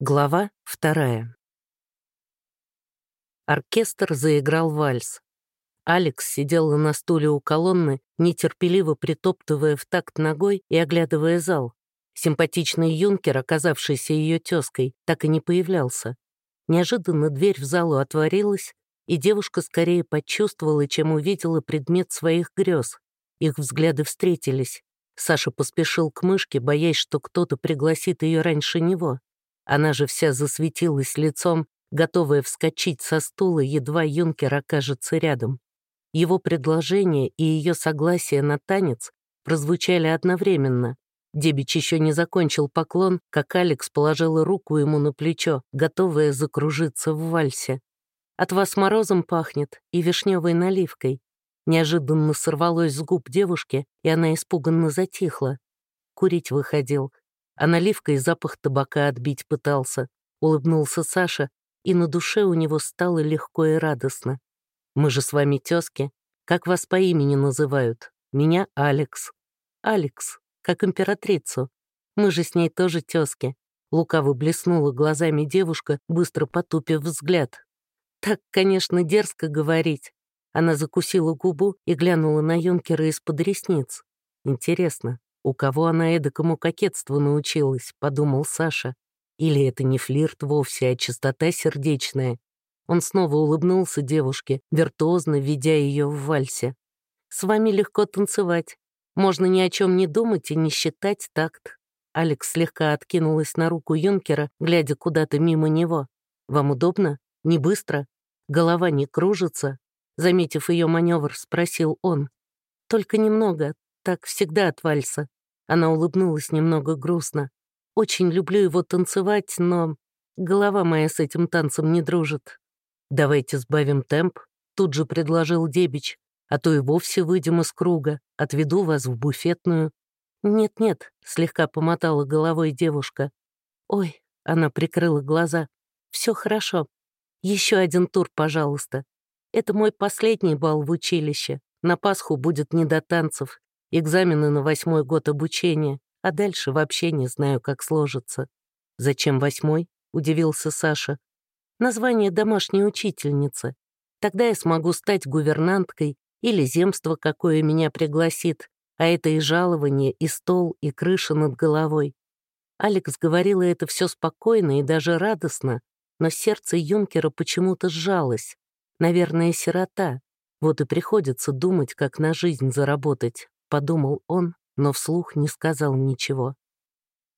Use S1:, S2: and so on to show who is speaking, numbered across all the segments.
S1: Глава вторая. Оркестр заиграл вальс. Алекс сидела на стуле у колонны, нетерпеливо притоптывая в такт ногой и оглядывая зал. Симпатичный юнкер, оказавшийся ее тезкой, так и не появлялся. Неожиданно дверь в залу отворилась, и девушка скорее почувствовала, чем увидела предмет своих грез. Их взгляды встретились. Саша поспешил к мышке, боясь, что кто-то пригласит ее раньше него. Она же вся засветилась лицом, готовая вскочить со стула, едва юнкер окажется рядом. Его предложение и ее согласие на танец прозвучали одновременно. Дебич еще не закончил поклон, как Алекс положила руку ему на плечо, готовая закружиться в вальсе. «От вас морозом пахнет и вишневой наливкой», Неожиданно сорвалось с губ девушки, и она испуганно затихла. Курить выходил, а наливкой запах табака отбить пытался. Улыбнулся Саша, и на душе у него стало легко и радостно. «Мы же с вами тезки. Как вас по имени называют? Меня Алекс». «Алекс, как императрицу. Мы же с ней тоже тезки». Лукаво блеснула глазами девушка, быстро потупив взгляд. «Так, конечно, дерзко говорить, она закусила губу и глянула на юнкера из-под ресниц. «Интересно, у кого она эдакому кокетству научилась?» — подумал Саша. «Или это не флирт вовсе, а чистота сердечная?» Он снова улыбнулся девушке, виртуозно ведя ее в вальсе. «С вами легко танцевать. Можно ни о чем не думать и не считать такт». Алекс слегка откинулась на руку юнкера, глядя куда-то мимо него. «Вам удобно? Не быстро? Голова не кружится?» Заметив ее маневр, спросил он. «Только немного, так всегда от вальса». Она улыбнулась немного грустно. «Очень люблю его танцевать, но голова моя с этим танцем не дружит». «Давайте сбавим темп», — тут же предложил Дебич. «А то и вовсе выйдем из круга, отведу вас в буфетную». «Нет-нет», — слегка помотала головой девушка. «Ой», — она прикрыла глаза. «Все хорошо. Еще один тур, пожалуйста. Это мой последний бал в училище. На Пасху будет не до танцев. Экзамены на восьмой год обучения. А дальше вообще не знаю, как сложится. «Зачем восьмой?» — удивился Саша. «Название домашней учительницы. Тогда я смогу стать гувернанткой или земство какое меня пригласит, а это и жалование, и стол, и крыша над головой». Алекс говорила это все спокойно и даже радостно, но сердце юнкера почему-то сжалось. Наверное, сирота. Вот и приходится думать, как на жизнь заработать, подумал он, но вслух не сказал ничего.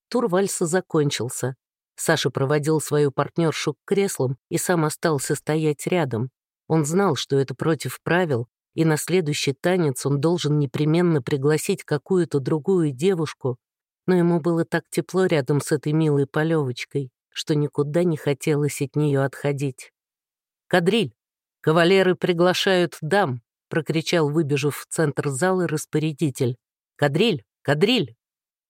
S1: Тур вальса закончился. Саша проводил свою партнершу к креслам и сам остался стоять рядом. Он знал, что это против правил, и на следующий танец он должен непременно пригласить какую-то другую девушку, но ему было так тепло рядом с этой милой полевочкой, что никуда не хотелось от нее отходить. «Кадриль!» «Кавалеры приглашают дам», — прокричал, выбежав в центр зала распорядитель. «Кадриль! Кадриль!»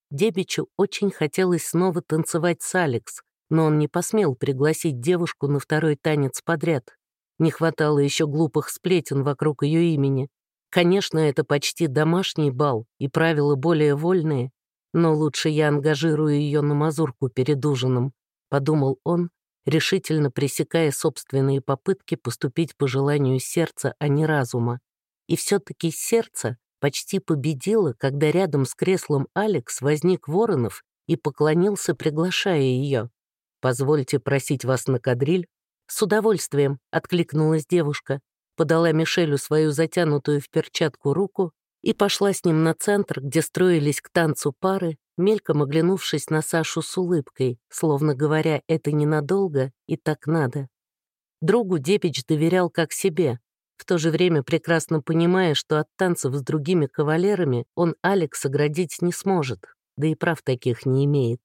S1: Дебичу очень хотелось снова танцевать с Алекс, но он не посмел пригласить девушку на второй танец подряд. Не хватало еще глупых сплетен вокруг ее имени. Конечно, это почти домашний бал, и правила более вольные, но лучше я ангажирую ее на мазурку перед ужином, подумал он решительно пресекая собственные попытки поступить по желанию сердца, а не разума. И все-таки сердце почти победило, когда рядом с креслом Алекс возник Воронов и поклонился, приглашая ее. «Позвольте просить вас на кадриль?» «С удовольствием», — откликнулась девушка, подала Мишелю свою затянутую в перчатку руку и пошла с ним на центр, где строились к танцу пары, мельком оглянувшись на Сашу с улыбкой, словно говоря, это ненадолго и так надо. Другу Депич доверял как себе, в то же время прекрасно понимая, что от танцев с другими кавалерами он Алекс оградить не сможет, да и прав таких не имеет.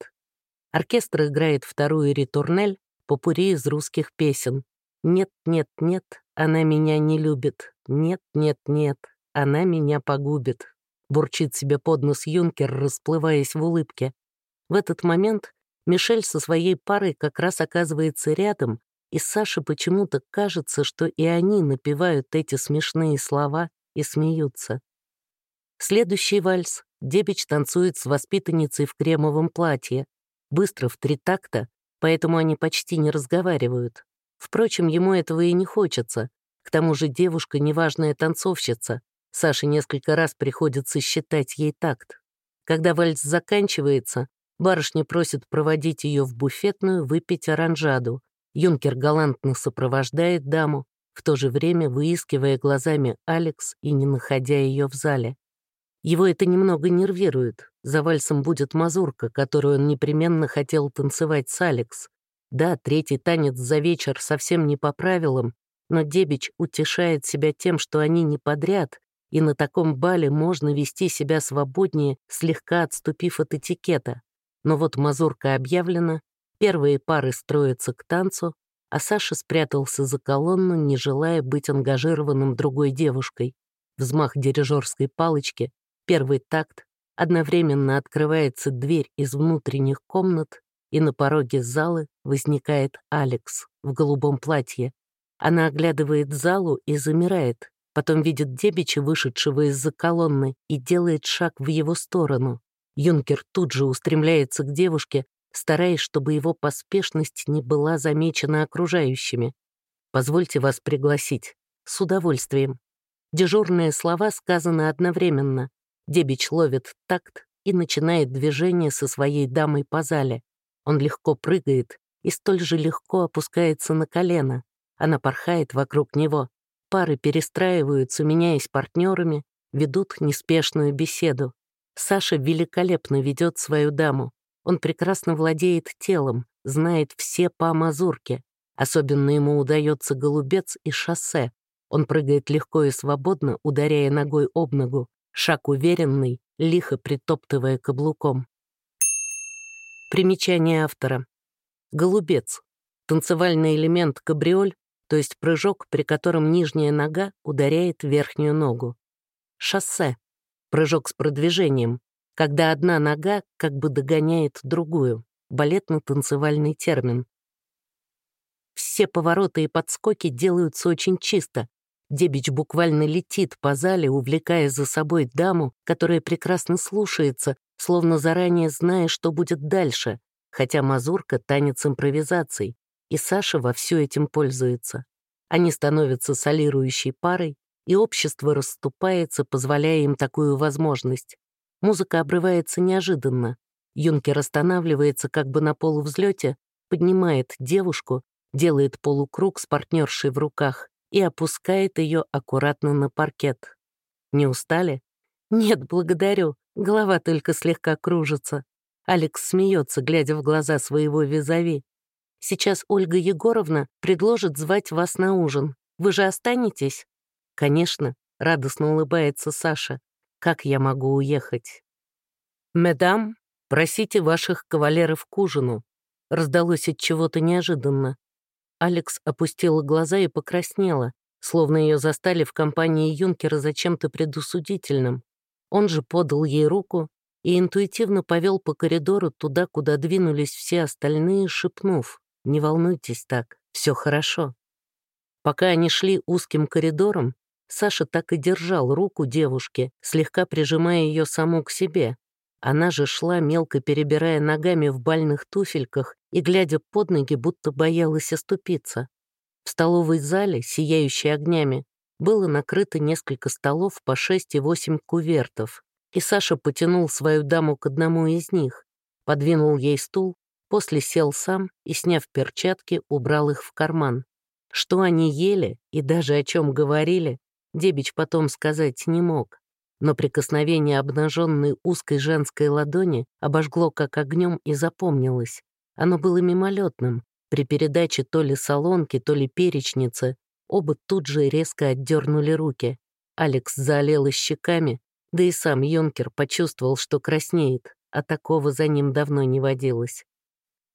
S1: Оркестр играет вторую ритурнель, попури из русских песен. «Нет, нет, нет, она меня не любит. Нет, нет, нет, она меня погубит бурчит себе под нос юнкер, расплываясь в улыбке. В этот момент Мишель со своей парой как раз оказывается рядом, и Саше почему-то кажется, что и они напевают эти смешные слова и смеются. Следующий вальс. Дебич танцует с воспитанницей в кремовом платье. Быстро, в три такта, поэтому они почти не разговаривают. Впрочем, ему этого и не хочется. К тому же девушка — неважная танцовщица. Саше несколько раз приходится считать ей такт. Когда вальс заканчивается, барышня просит проводить ее в буфетную выпить оранжаду. Юнкер галантно сопровождает даму, в то же время выискивая глазами Алекс и не находя ее в зале. Его это немного нервирует. За вальсом будет мазурка, которую он непременно хотел танцевать с Алекс. Да, третий танец за вечер совсем не по правилам, но Дебич утешает себя тем, что они не подряд, и на таком бале можно вести себя свободнее, слегка отступив от этикета. Но вот мазурка объявлена, первые пары строятся к танцу, а Саша спрятался за колонну, не желая быть ангажированным другой девушкой. Взмах дирижерской палочки, первый такт, одновременно открывается дверь из внутренних комнат, и на пороге зала возникает Алекс в голубом платье. Она оглядывает залу и замирает, потом видит Дебича, вышедшего из-за колонны, и делает шаг в его сторону. Юнкер тут же устремляется к девушке, стараясь, чтобы его поспешность не была замечена окружающими. «Позвольте вас пригласить. С удовольствием». Дежурные слова сказаны одновременно. Дебич ловит такт и начинает движение со своей дамой по зале. Он легко прыгает и столь же легко опускается на колено. Она порхает вокруг него. Пары перестраиваются, меняясь партнерами, ведут неспешную беседу. Саша великолепно ведет свою даму. Он прекрасно владеет телом, знает все по мазурке. Особенно ему удается голубец и шоссе. Он прыгает легко и свободно, ударяя ногой об ногу. Шаг уверенный, лихо притоптывая каблуком. Примечание автора. Голубец. Танцевальный элемент кабриоль, то есть прыжок, при котором нижняя нога ударяет верхнюю ногу. Шоссе. Прыжок с продвижением, когда одна нога как бы догоняет другую. Балетно-танцевальный термин. Все повороты и подскоки делаются очень чисто, Дебич буквально летит по зале, увлекая за собой даму, которая прекрасно слушается, словно заранее зная, что будет дальше, хотя мазурка — танец импровизаций, и Саша во всю этим пользуется. Они становятся солирующей парой, и общество расступается, позволяя им такую возможность. Музыка обрывается неожиданно. Юнкер останавливается как бы на полувзлете, поднимает девушку, делает полукруг с партнершей в руках и опускает ее аккуратно на паркет. Не устали? Нет, благодарю. Голова только слегка кружится. Алекс смеется, глядя в глаза своего визави. Сейчас Ольга Егоровна предложит звать вас на ужин. Вы же останетесь? Конечно, радостно улыбается Саша. Как я могу уехать? «Медам, просите ваших кавалеров к ужину», раздалось от чего-то неожиданно. Алекс опустила глаза и покраснела, словно ее застали в компании юнкера за чем-то предусудительным. Он же подал ей руку и интуитивно повел по коридору туда, куда двинулись все остальные, шепнув «Не волнуйтесь так, все хорошо». Пока они шли узким коридором, Саша так и держал руку девушки, слегка прижимая ее саму к себе, она же шла, мелко перебирая ногами в бальных туфельках и, глядя под ноги, будто боялась оступиться. В столовой зале, сияющей огнями, было накрыто несколько столов по шесть и восемь кувертов, и Саша потянул свою даму к одному из них, подвинул ей стул, после сел сам и, сняв перчатки, убрал их в карман. Что они ели и даже о чем говорили, Дебич потом сказать не мог но прикосновение обнаженной узкой женской ладони обожгло как огнем и запомнилось. Оно было мимолетным. При передаче то ли солонки, то ли перечницы оба тут же резко отдернули руки. Алекс залила щеками, да и сам Йонкер почувствовал, что краснеет, а такого за ним давно не водилось.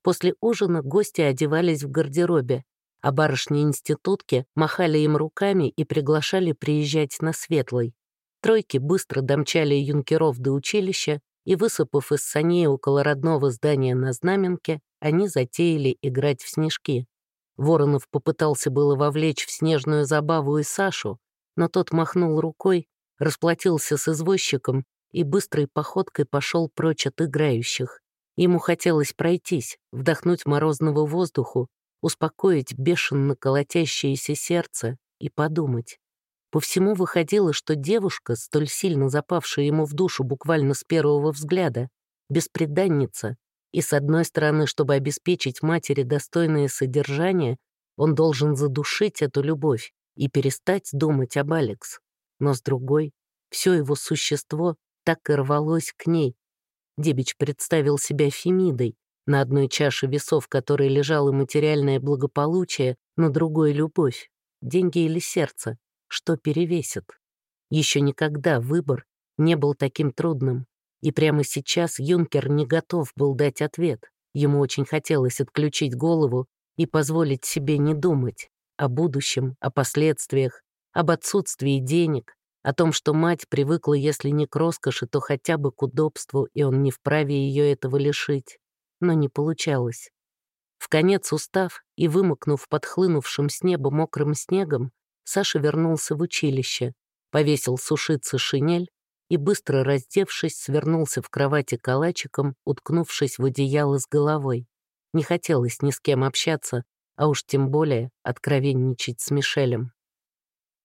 S1: После ужина гости одевались в гардеробе, а барышни-институтки махали им руками и приглашали приезжать на Светлый. Тройки быстро домчали юнкеров до училища, и, высыпав из саней около родного здания на Знаменке, они затеяли играть в снежки. Воронов попытался было вовлечь в снежную забаву и Сашу, но тот махнул рукой, расплатился с извозчиком и быстрой походкой пошел прочь от играющих. Ему хотелось пройтись, вдохнуть морозного воздуху, успокоить бешено колотящееся сердце и подумать. По всему выходило, что девушка, столь сильно запавшая ему в душу буквально с первого взгляда, беспреданница, и с одной стороны, чтобы обеспечить матери достойное содержание, он должен задушить эту любовь и перестать думать об Алекс. Но с другой, все его существо так и рвалось к ней. Дебич представил себя Фемидой, на одной чаше весов которой лежало материальное благополучие, на другой — любовь, деньги или сердце что перевесит. Еще никогда выбор не был таким трудным, и прямо сейчас юнкер не готов был дать ответ. Ему очень хотелось отключить голову и позволить себе не думать о будущем, о последствиях, об отсутствии денег, о том, что мать привыкла, если не к роскоши, то хотя бы к удобству, и он не вправе ее этого лишить. Но не получалось. В конец устав и вымокнув подхлынувшим с неба мокрым снегом, Саша вернулся в училище, повесил сушиться шинель и, быстро раздевшись, свернулся в кровати калачиком, уткнувшись в одеяло с головой. Не хотелось ни с кем общаться, а уж тем более откровенничать с Мишелем.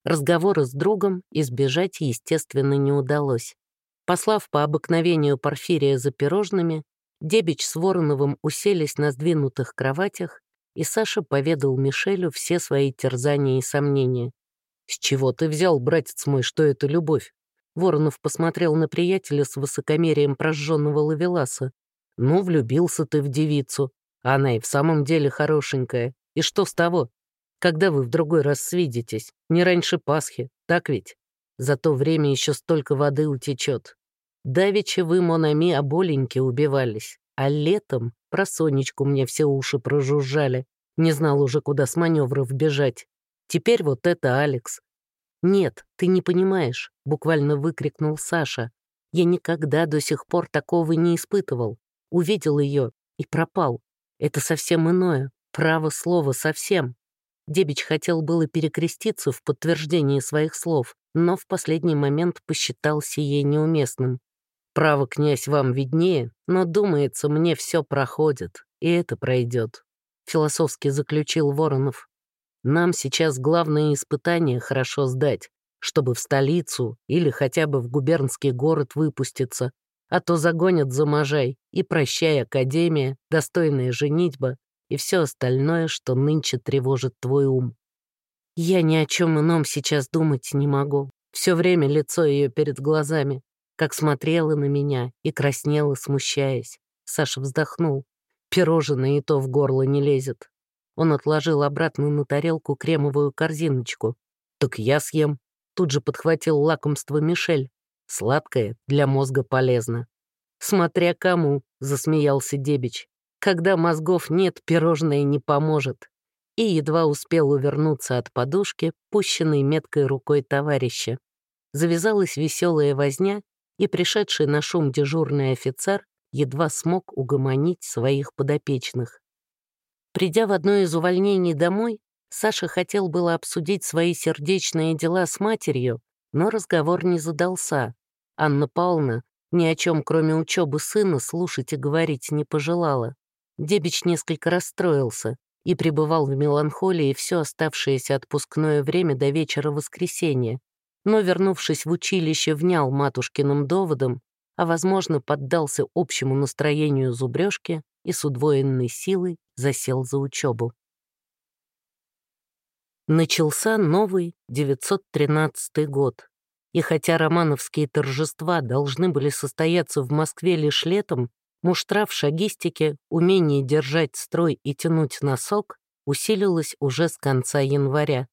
S1: Разговора с другом избежать, естественно, не удалось. Послав по обыкновению Порфирия за пирожными, Дебич с Вороновым уселись на сдвинутых кроватях и Саша поведал Мишелю все свои терзания и сомнения. «С чего ты взял, братец мой, что это любовь?» Воронов посмотрел на приятеля с высокомерием прожженного лавеласа. «Ну, влюбился ты в девицу. Она и в самом деле хорошенькая. И что с того? Когда вы в другой раз свидитесь? Не раньше Пасхи, так ведь? За то время еще столько воды утечет. Давеча вы, Монами, о боленьке убивались. А летом про Сонечку мне все уши прожужжали. Не знал уже, куда с маневров бежать. Теперь вот это Алекс. «Нет, ты не понимаешь», — буквально выкрикнул Саша. «Я никогда до сих пор такого не испытывал. Увидел ее и пропал. Это совсем иное. Право слова совсем». Дебич хотел было перекреститься в подтверждении своих слов, но в последний момент посчитал сие неуместным. Право, князь, вам виднее, но, думается, мне все проходит, и это пройдет. Философски заключил Воронов. Нам сейчас главное испытание хорошо сдать, чтобы в столицу или хотя бы в губернский город выпуститься, а то загонят за Можай, и прощай, Академия, достойная женитьба и все остальное, что нынче тревожит твой ум. Я ни о чем ином сейчас думать не могу. Все время лицо ее перед глазами как смотрела на меня и краснела, смущаясь. Саша вздохнул. Пирожное и то в горло не лезет. Он отложил обратно на тарелку кремовую корзиночку. «Так я съем». Тут же подхватил лакомство Мишель. «Сладкое, для мозга полезно». «Смотря кому», — засмеялся Дебич. «Когда мозгов нет, пирожное не поможет». И едва успел увернуться от подушки, пущенной меткой рукой товарища. Завязалась веселая возня, и пришедший на шум дежурный офицер едва смог угомонить своих подопечных. Придя в одно из увольнений домой, Саша хотел было обсудить свои сердечные дела с матерью, но разговор не задался. Анна Павловна ни о чем, кроме учебы сына, слушать и говорить не пожелала. Дебич несколько расстроился и пребывал в меланхолии все оставшееся отпускное время до вечера воскресенья, но, вернувшись в училище, внял матушкиным доводом, а, возможно, поддался общему настроению зубрежки и с удвоенной силой засел за учебу. Начался новый 913 год, и хотя романовские торжества должны были состояться в Москве лишь летом, муштра в шагистике, умение держать строй и тянуть носок усилилось уже с конца января.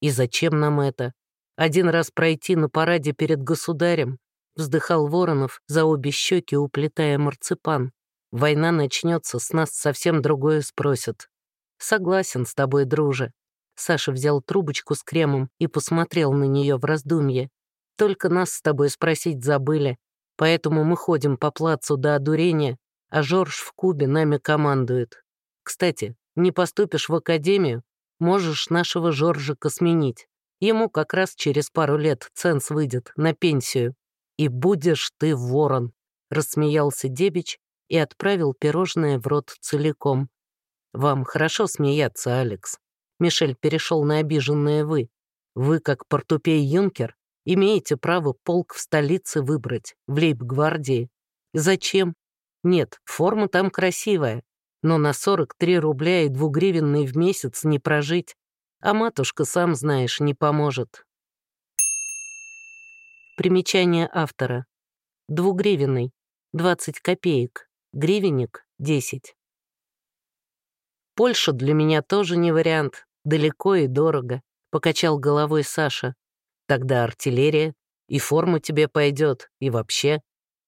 S1: И зачем нам это? Один раз пройти на параде перед государем, вздыхал Воронов за обе щеки, уплетая марципан. Война начнется, с нас совсем другое спросят. Согласен с тобой, друже. Саша взял трубочку с кремом и посмотрел на нее в раздумье. Только нас с тобой спросить забыли, поэтому мы ходим по плацу до одурения, а Жорж в Кубе нами командует. Кстати, не поступишь в академию, можешь нашего Жоржика сменить. Ему как раз через пару лет ценс выйдет на пенсию. И будешь ты ворон, рассмеялся Дебич и отправил пирожное в рот целиком. «Вам хорошо смеяться, Алекс?» Мишель перешел на обиженное «вы». «Вы, как портупей юнкер, имеете право полк в столице выбрать, в лейб-гвардии. Зачем? Нет, форма там красивая, но на 43 рубля и двугривенный в месяц не прожить. А матушка, сам знаешь, не поможет. Примечание автора. Двугривенный. 20 копеек. Гривенник — 10. Польша для меня тоже не вариант. Далеко и дорого. Покачал головой Саша. Тогда артиллерия. И форма тебе пойдет. И вообще.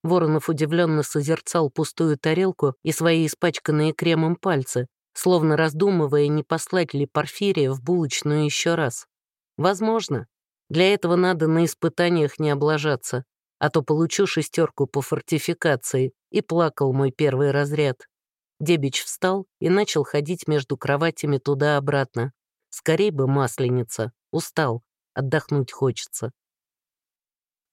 S1: Воронов удивленно созерцал пустую тарелку и свои испачканные кремом пальцы, словно раздумывая, не послать ли Порфирия в булочную еще раз. Возможно. Для этого надо на испытаниях не облажаться, а то получу шестерку по фортификации, и плакал мой первый разряд. Дебич встал и начал ходить между кроватями туда-обратно. Скорей бы масленица. Устал. Отдохнуть хочется.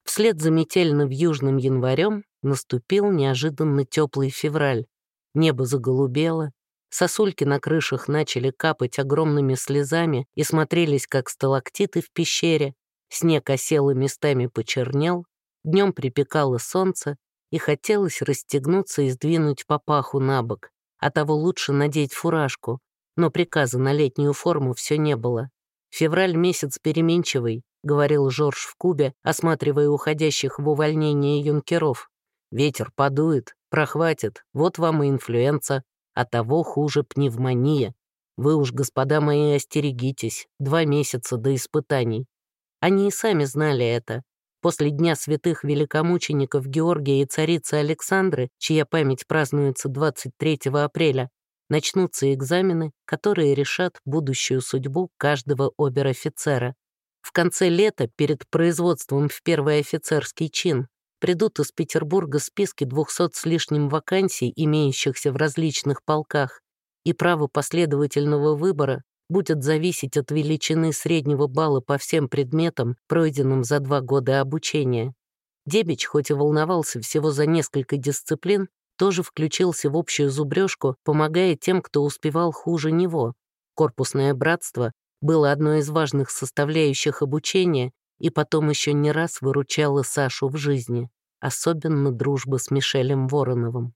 S1: Вслед за метельно южным январем наступил неожиданно теплый февраль. Небо заголубело, сосульки на крышах начали капать огромными слезами и смотрелись, как сталактиты в пещере, снег осел и местами почернел, днем припекало солнце, и хотелось расстегнуться и сдвинуть папаху на бок, а того лучше надеть фуражку, но приказа на летнюю форму все не было. Февраль месяц переменчивый, — говорил Жорж в Кубе, осматривая уходящих в увольнение юнкеров. «Ветер подует, прохватит, вот вам и инфлюенса, а того хуже пневмония. Вы уж, господа мои, остерегитесь, два месяца до испытаний». Они и сами знали это. После Дня святых великомучеников Георгия и царицы Александры, чья память празднуется 23 апреля, начнутся экзамены, которые решат будущую судьбу каждого обер-офицера. В конце лета, перед производством в первый офицерский чин, придут из Петербурга списки 200 с лишним вакансий, имеющихся в различных полках, и право последовательного выбора будет зависеть от величины среднего балла по всем предметам, пройденным за два года обучения. Дебич, хоть и волновался всего за несколько дисциплин, тоже включился в общую зубрежку, помогая тем, кто успевал хуже него. Корпусное братство было одной из важных составляющих обучения и потом еще не раз выручало Сашу в жизни, особенно дружба с Мишелем Вороновым.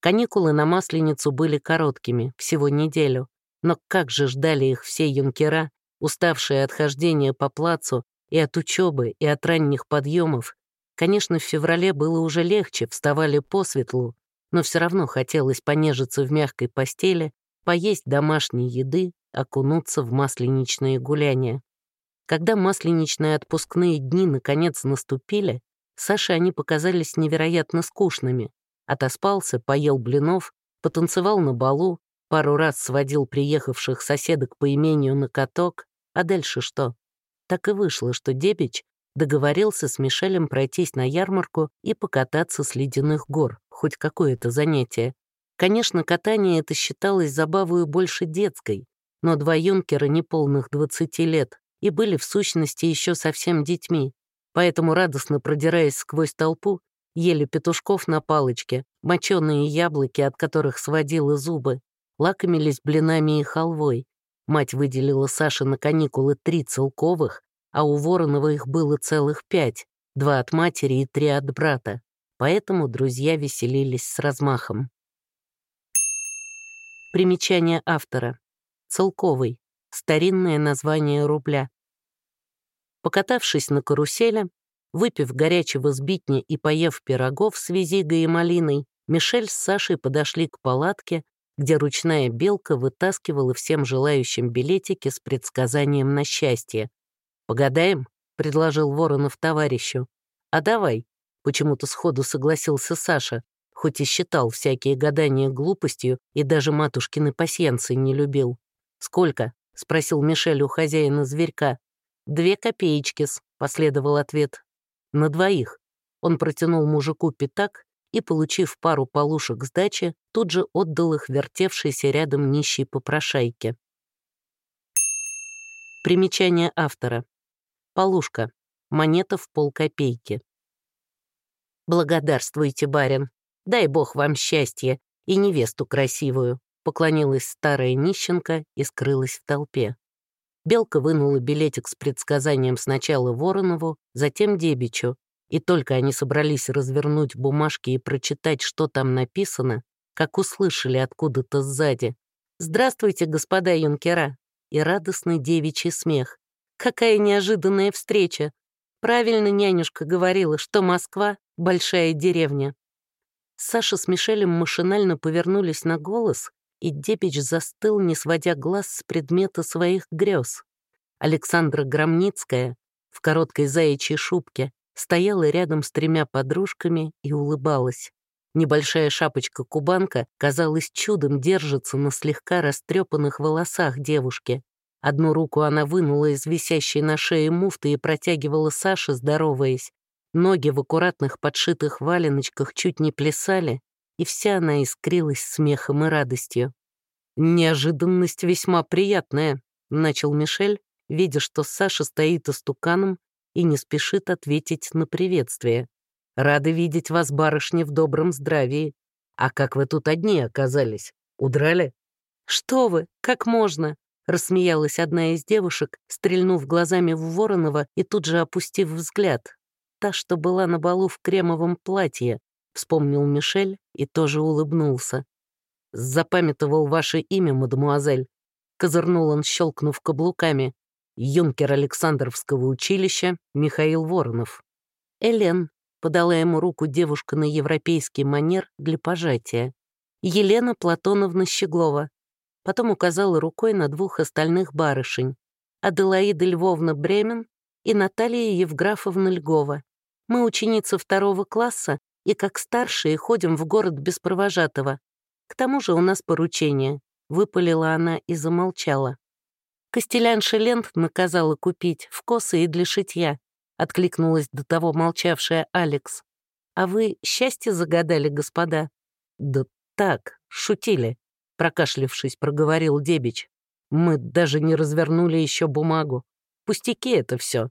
S1: Каникулы на Масленицу были короткими, всего неделю, но как же ждали их все юнкера, уставшие от хождения по плацу и от учебы, и от ранних подъемов. Конечно, в феврале было уже легче, вставали по светлу, но все равно хотелось понежиться в мягкой постели, поесть домашней еды, окунуться в масленичные гуляния. Когда масленичные отпускные дни наконец наступили, Саше они показались невероятно скучными. Отоспался, поел блинов, потанцевал на балу, пару раз сводил приехавших соседок по имению на каток, а дальше что? Так и вышло, что Дебич договорился с Мишелем пройтись на ярмарку и покататься с ледяных гор, хоть какое-то занятие. Конечно, катание это считалось забавою больше детской, но два юнкера неполных 20 лет и были в сущности еще совсем детьми, поэтому, радостно продираясь сквозь толпу, ели петушков на палочке, моченые яблоки, от которых сводило зубы, лакомились блинами и халвой. Мать выделила Саше на каникулы три целковых, а у Воронова их было целых пять, два от матери и три от брата, поэтому друзья веселились с размахом. Примечание автора. Целковый. Старинное название рубля. Покатавшись на карусели, выпив горячего сбитня и поев пирогов с визигой и малиной, Мишель с Сашей подошли к палатке, где ручная белка вытаскивала всем желающим билетики с предсказанием на счастье. «Погадаем?» — предложил Воронов товарищу. «А давай», — почему-то сходу согласился Саша, хоть и считал всякие гадания глупостью и даже матушкины пасьянцы не любил. «Сколько?» — спросил Мишель у хозяина зверька. «Две копеечки-с», — последовал ответ. «На двоих». Он протянул мужику пятак и, получив пару полушек сдачи, тут же отдал их вертевшейся рядом нищей попрошайке. Примечание автора. Полушка. Монета в полкопейки. «Благодарствуйте, барин. Дай бог вам счастья и невесту красивую», — поклонилась старая нищенка и скрылась в толпе. Белка вынула билетик с предсказанием сначала Воронову, затем Дебичу, и только они собрались развернуть бумажки и прочитать, что там написано, как услышали откуда-то сзади. «Здравствуйте, господа юнкера!» и радостный девичий смех. «Какая неожиданная встреча! Правильно нянюшка говорила, что Москва — большая деревня». Саша с Мишелем машинально повернулись на голос, и Депич застыл, не сводя глаз с предмета своих грез. Александра Громницкая в короткой заячьей шубке стояла рядом с тремя подружками и улыбалась. Небольшая шапочка-кубанка, казалось, чудом держится на слегка растрепанных волосах девушки. Одну руку она вынула из висящей на шее муфты и протягивала Саше, здороваясь. Ноги в аккуратных подшитых валеночках чуть не плясали, и вся она искрилась смехом и радостью. «Неожиданность весьма приятная», — начал Мишель, видя, что Саша стоит истуканом и не спешит ответить на приветствие. Рады видеть вас, барышни, в добром здравии. А как вы тут одни оказались? Удрали?» «Что вы, как можно?» — рассмеялась одна из девушек, стрельнув глазами в Воронова и тут же опустив взгляд. Та, что была на балу в кремовом платье, вспомнил Мишель и тоже улыбнулся. «Запамятовал ваше имя, мадемуазель», — козырнул он, щелкнув каблуками. «Юнкер Александровского училища Михаил Воронов». «Элен», подала ему руку девушка на европейский манер для пожатия. Елена Платоновна Щеглова. Потом указала рукой на двух остальных барышень. Аделаида Львовна Бремен и Наталья Евграфовна Льгова. Мы ученицы второго класса и как старшие ходим в город без провожатого. К тому же у нас поручение. Выпалила она и замолчала. Костелянша лент наказала купить в косы и для шитья. — откликнулась до того молчавшая Алекс. «А вы счастье загадали, господа?» «Да так, шутили», — прокашлившись, проговорил Дебич. «Мы даже не развернули еще бумагу. Пустяки это все.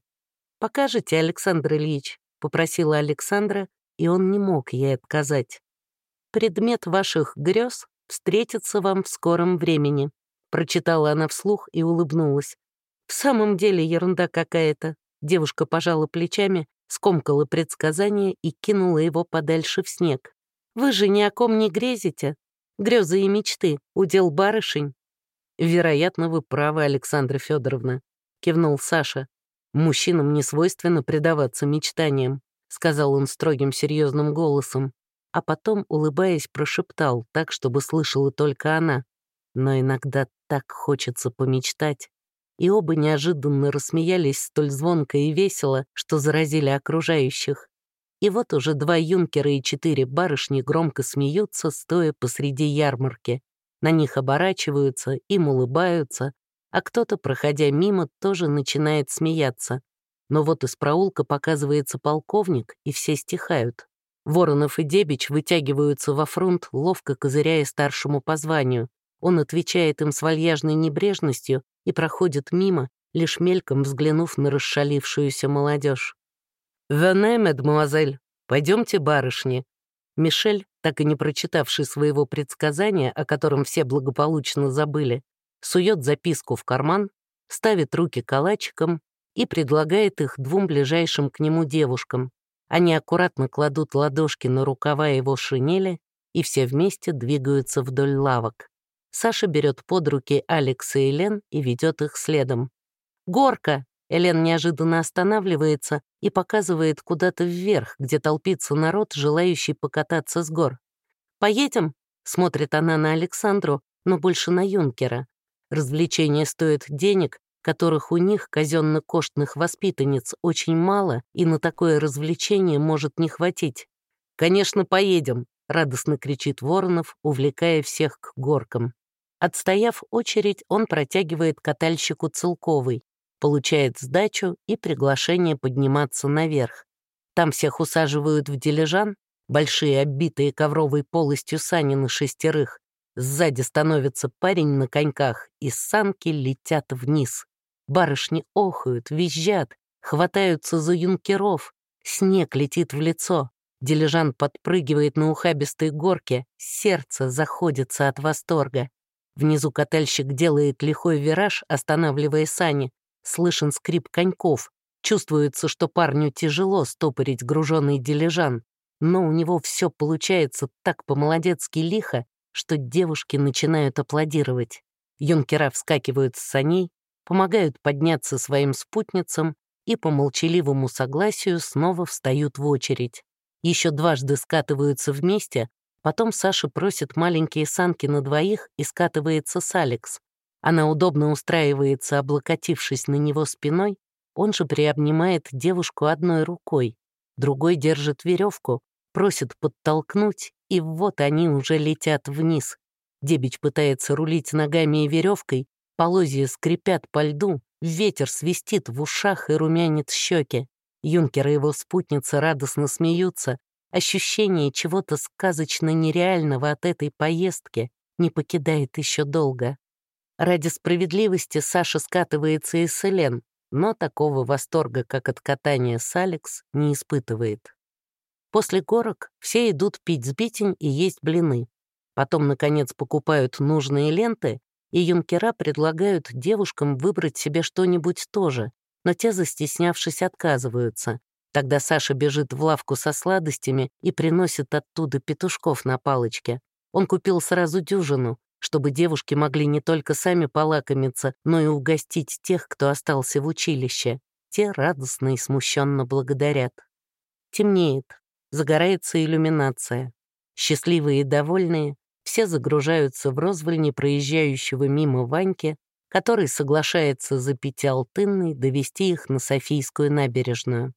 S1: «Покажете, Александр Ильич?» — попросила Александра, и он не мог ей отказать. «Предмет ваших грез встретится вам в скором времени», — прочитала она вслух и улыбнулась. «В самом деле ерунда какая-то. Девушка пожала плечами, скомкала предсказание и кинула его подальше в снег. «Вы же ни о ком не грезите. Грезы и мечты, удел барышень». «Вероятно, вы правы, Александра Федоровна», — кивнул Саша. «Мужчинам не свойственно предаваться мечтаниям», — сказал он строгим серьезным голосом, а потом, улыбаясь, прошептал так, чтобы слышала только она. «Но иногда так хочется помечтать» и оба неожиданно рассмеялись столь звонко и весело, что заразили окружающих. И вот уже два юнкера и четыре барышни громко смеются, стоя посреди ярмарки. На них оборачиваются, им улыбаются, а кто-то, проходя мимо, тоже начинает смеяться. Но вот из проулка показывается полковник, и все стихают. Воронов и Дебич вытягиваются во фронт, ловко козыряя старшему по званию. Он отвечает им с вальяжной небрежностью и проходит мимо, лишь мельком взглянув на расшалившуюся молодежь. «Вене, мадемуазель, пойдемте, барышни». Мишель, так и не прочитавший своего предсказания, о котором все благополучно забыли, сует записку в карман, ставит руки калачиком и предлагает их двум ближайшим к нему девушкам. Они аккуратно кладут ладошки на рукава его шинели и все вместе двигаются вдоль лавок. Саша берет под руки Алекса и Лен и ведет их следом. «Горка!» Элен неожиданно останавливается и показывает куда-то вверх, где толпится народ, желающий покататься с гор. «Поедем?» — смотрит она на Александру, но больше на юнкера. Развлечение стоит денег, которых у них, казенно-коштных воспитанниц, очень мало, и на такое развлечение может не хватить. «Конечно, поедем», — радостно кричит Воронов, увлекая всех к горкам. Отстояв очередь, он протягивает катальщику Целковой, получает сдачу и приглашение подниматься наверх. Там всех усаживают в дилижан, большие оббитые ковровой полостью сани на шестерых. Сзади становится парень на коньках, и санки летят вниз. Барышни охают, визжат, хватаются за юнкеров, снег летит в лицо. Дилижан подпрыгивает на ухабистой горке, сердце заходится от восторга. Внизу катальщик делает лихой вираж, останавливая сани. Слышен скрип коньков. Чувствуется, что парню тяжело стопорить груженный дилижан. Но у него все получается так по-молодецки лихо, что девушки начинают аплодировать. Юнкера вскакивают с саней, помогают подняться своим спутницам и по молчаливому согласию снова встают в очередь. Еще дважды скатываются вместе, потом Саша просит маленькие санки на двоих и скатывается с Алекс. Она удобно устраивается, облокотившись на него спиной, он же приобнимает девушку одной рукой, другой держит веревку, просит подтолкнуть, и вот они уже летят вниз. Дебич пытается рулить ногами и веревкой, полозья скрипят по льду, ветер свистит в ушах и румянит щеки. Юнкер и его спутница радостно смеются. Ощущение чего-то сказочно нереального от этой поездки не покидает еще долго. Ради справедливости Саша скатывается из Селен, но такого восторга, как от катания с Алекс, не испытывает. После горок все идут пить сбитень и есть блины. Потом, наконец, покупают нужные ленты, и юнкера предлагают девушкам выбрать себе что-нибудь тоже, но те, застеснявшись, отказываются. Тогда Саша бежит в лавку со сладостями и приносит оттуда петушков на палочке. Он купил сразу дюжину, чтобы девушки могли не только сами полакомиться, но и угостить тех, кто остался в училище. Те радостно и смущенно благодарят. Темнеет, загорается иллюминация. Счастливые и довольные, все загружаются в розвольни проезжающего мимо Ваньки, который соглашается за пятиалтынный довести их на Софийскую набережную.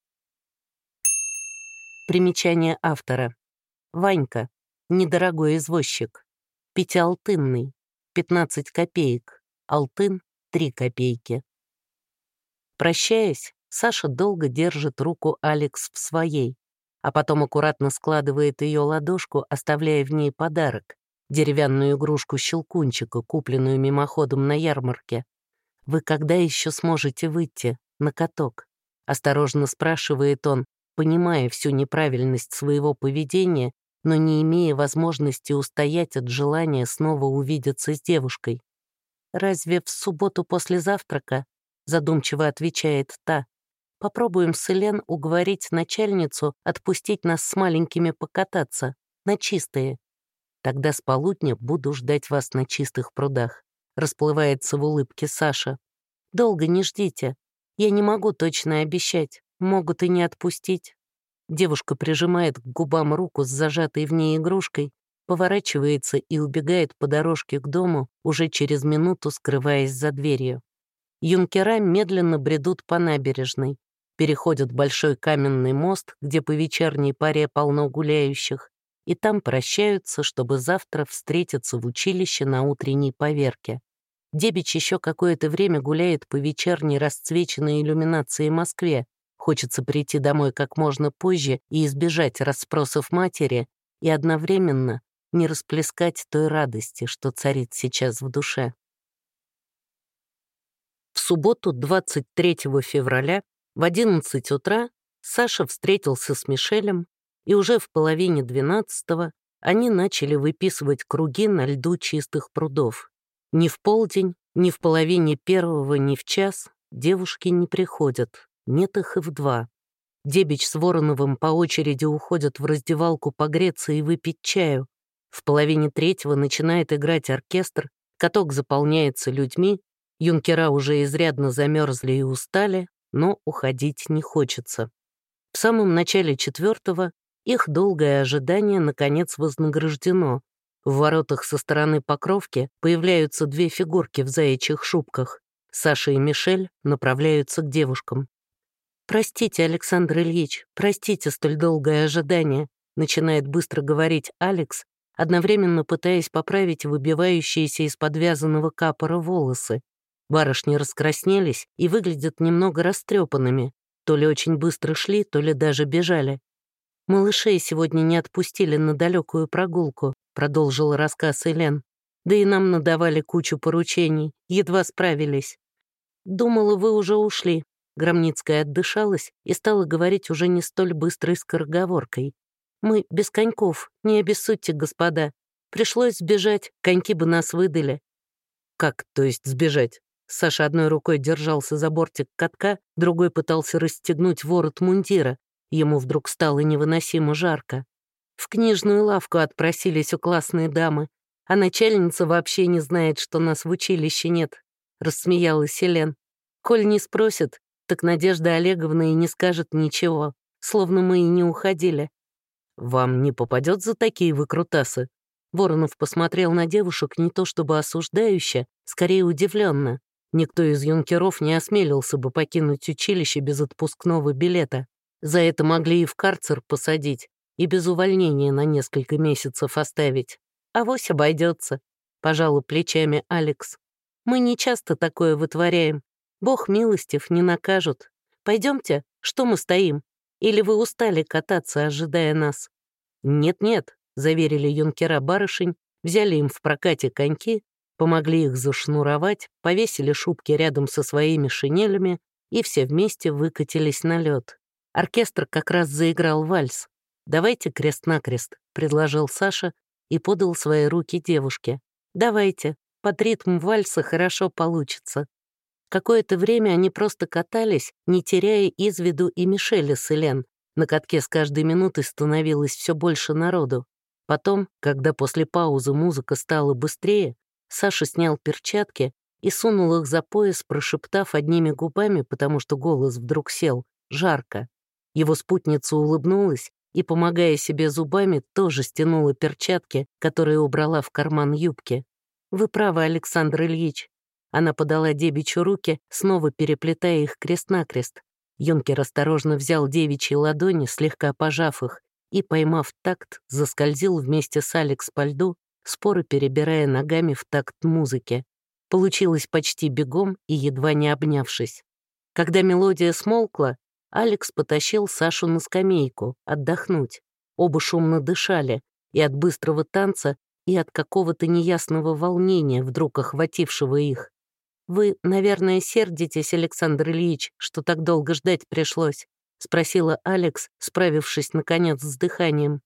S1: Примечание автора. Ванька. Недорогой извозчик. Пятиалтынный. 15 копеек. Алтын — 3 копейки. Прощаясь, Саша долго держит руку Алекс в своей, а потом аккуратно складывает ее ладошку, оставляя в ней подарок деревянную игрушку-щелкунчика, купленную мимоходом на ярмарке. «Вы когда еще сможете выйти на каток?» — осторожно спрашивает он, понимая всю неправильность своего поведения, но не имея возможности устоять от желания снова увидеться с девушкой. «Разве в субботу после завтрака?» — задумчиво отвечает та. «Попробуем с Элен уговорить начальницу отпустить нас с маленькими покататься, на чистые. Тогда с полудня буду ждать вас на чистых прудах. Расплывается в улыбке Саша. Долго не ждите. Я не могу точно обещать. Могут и не отпустить. Девушка прижимает к губам руку с зажатой в ней игрушкой, поворачивается и убегает по дорожке к дому, уже через минуту скрываясь за дверью. Юнкера медленно бредут по набережной, переходят большой каменный мост, где по вечерней паре полно гуляющих, и там прощаются, чтобы завтра встретиться в училище на утренней поверке. Дебич еще какое-то время гуляет по вечерней расцвеченной иллюминации Москве. Хочется прийти домой как можно позже и избежать расспросов матери, и одновременно не расплескать той радости, что царит сейчас в душе. В субботу, 23 февраля, в 11 утра Саша встретился с Мишелем и уже в половине двенадцатого они начали выписывать круги на льду чистых прудов. Ни в полдень, ни в половине первого, ни в час девушки не приходят, нет их и в два. Дебич с Вороновым по очереди уходят в раздевалку погреться и выпить чаю. В половине третьего начинает играть оркестр, каток заполняется людьми, юнкера уже изрядно замерзли и устали, но уходить не хочется. В самом начале четвертого их долгое ожидание, наконец, вознаграждено. В воротах со стороны Покровки появляются две фигурки в заячьих шубках. Саша и Мишель направляются к девушкам. «Простите, Александр Ильич, простите столь долгое ожидание», начинает быстро говорить Алекс, одновременно пытаясь поправить выбивающиеся из подвязанного капора волосы. Барышни раскраснелись и выглядят немного растрепанными. То ли очень быстро шли, то ли даже бежали. «Малышей сегодня не отпустили на далекую прогулку», — продолжил рассказ Элен. «Да и нам надавали кучу поручений, едва справились». «Думала, вы уже ушли». Громницкая отдышалась и стала говорить уже не столь быстрой скороговоркой. Мы без коньков, не обессудьте, господа. Пришлось сбежать, коньки бы нас выдали».
S2: «Как, то есть сбежать?» Саша одной рукой держался за бортик катка, другой пытался расстегнуть ворот мундира. Ему вдруг стало невыносимо жарко.
S1: В книжную лавку отпросились у классной дамы, а начальница вообще не знает, что нас в училище нет», — рассмеялась Селен. «Коль не спросит, так Надежда Олеговна и не скажет ничего, словно мы и не уходили».
S2: «Вам не попадет за такие выкрутасы?» Воронов посмотрел на девушек не то чтобы осуждающе, скорее удивленно. Никто из юнкеров не осмелился бы покинуть училище без отпускного билета. За это могли и в карцер посадить, и без увольнения на несколько месяцев оставить. А вось обойдется, пожалуй, плечами Алекс. Мы не часто такое вытворяем. Бог милостив, не накажут. Пойдемте, что мы стоим? Или вы устали кататься, ожидая нас? Нет-нет, заверили юнкера барышень, взяли им в прокате коньки, помогли их зашнуровать, повесили шубки рядом со своими шинелями и все вместе выкатились на лед. Оркестр как раз заиграл вальс. «Давайте крест-накрест», — предложил Саша и подал свои руки девушке. «Давайте, под ритм вальса хорошо получится». Какое-то время они просто катались, не теряя из виду и Мишеля с Элен. На катке с каждой минутой становилось все больше народу. Потом, когда после паузы музыка стала быстрее, Саша снял перчатки и сунул их за пояс, прошептав одними губами, потому что голос вдруг сел, жарко. Его спутница улыбнулась и, помогая себе зубами, тоже стянула перчатки, которые убрала в карман юбки. «Вы правы, Александр Ильич». Она подала Дебичу руки, снова переплетая их крест-накрест. Юнкер осторожно взял девичьи ладони, слегка пожав их, и, поймав такт, заскользил вместе с Алекс по льду, споры перебирая ногами в такт музыки. Получилось почти бегом и едва не обнявшись. Когда мелодия смолкла, Алекс потащил Сашу на скамейку, отдохнуть. Оба шумно дышали, и от быстрого танца, и от какого-то неясного волнения, вдруг охватившего их. «Вы, наверное, сердитесь, Александр Ильич, что так долго ждать пришлось. — спросила Алекс, справившись, наконец, с дыханием.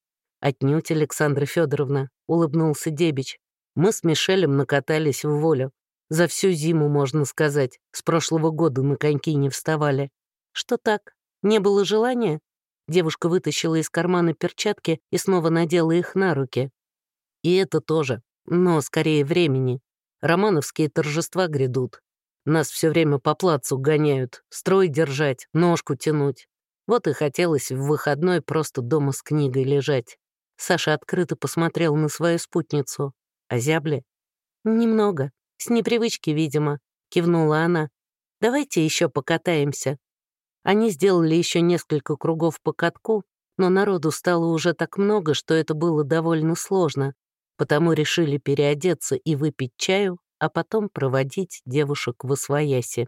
S2: «Отнюдь, Александра Федоровна», — улыбнулся Дебич. «Мы с Мишелем накатались в волю. За всю зиму, можно сказать, с прошлого года на коньки не вставали». «Что так? Не было желания?» Девушка вытащила из кармана перчатки и снова надела их на руки. «И это тоже, но скорее времени. Романовские торжества грядут. Нас все время по плацу гоняют, строй держать, ножку тянуть. Вот и хотелось в выходной просто дома с книгой лежать. Саша открыто посмотрел на свою спутницу. А зябли? «Немного. С непривычки, видимо», — кивнула она. «Давайте еще покатаемся». Они сделали еще несколько кругов по катку, но народу стало уже так много, что это было довольно сложно, потому решили переодеться и выпить чаю, а потом проводить девушек в освояси.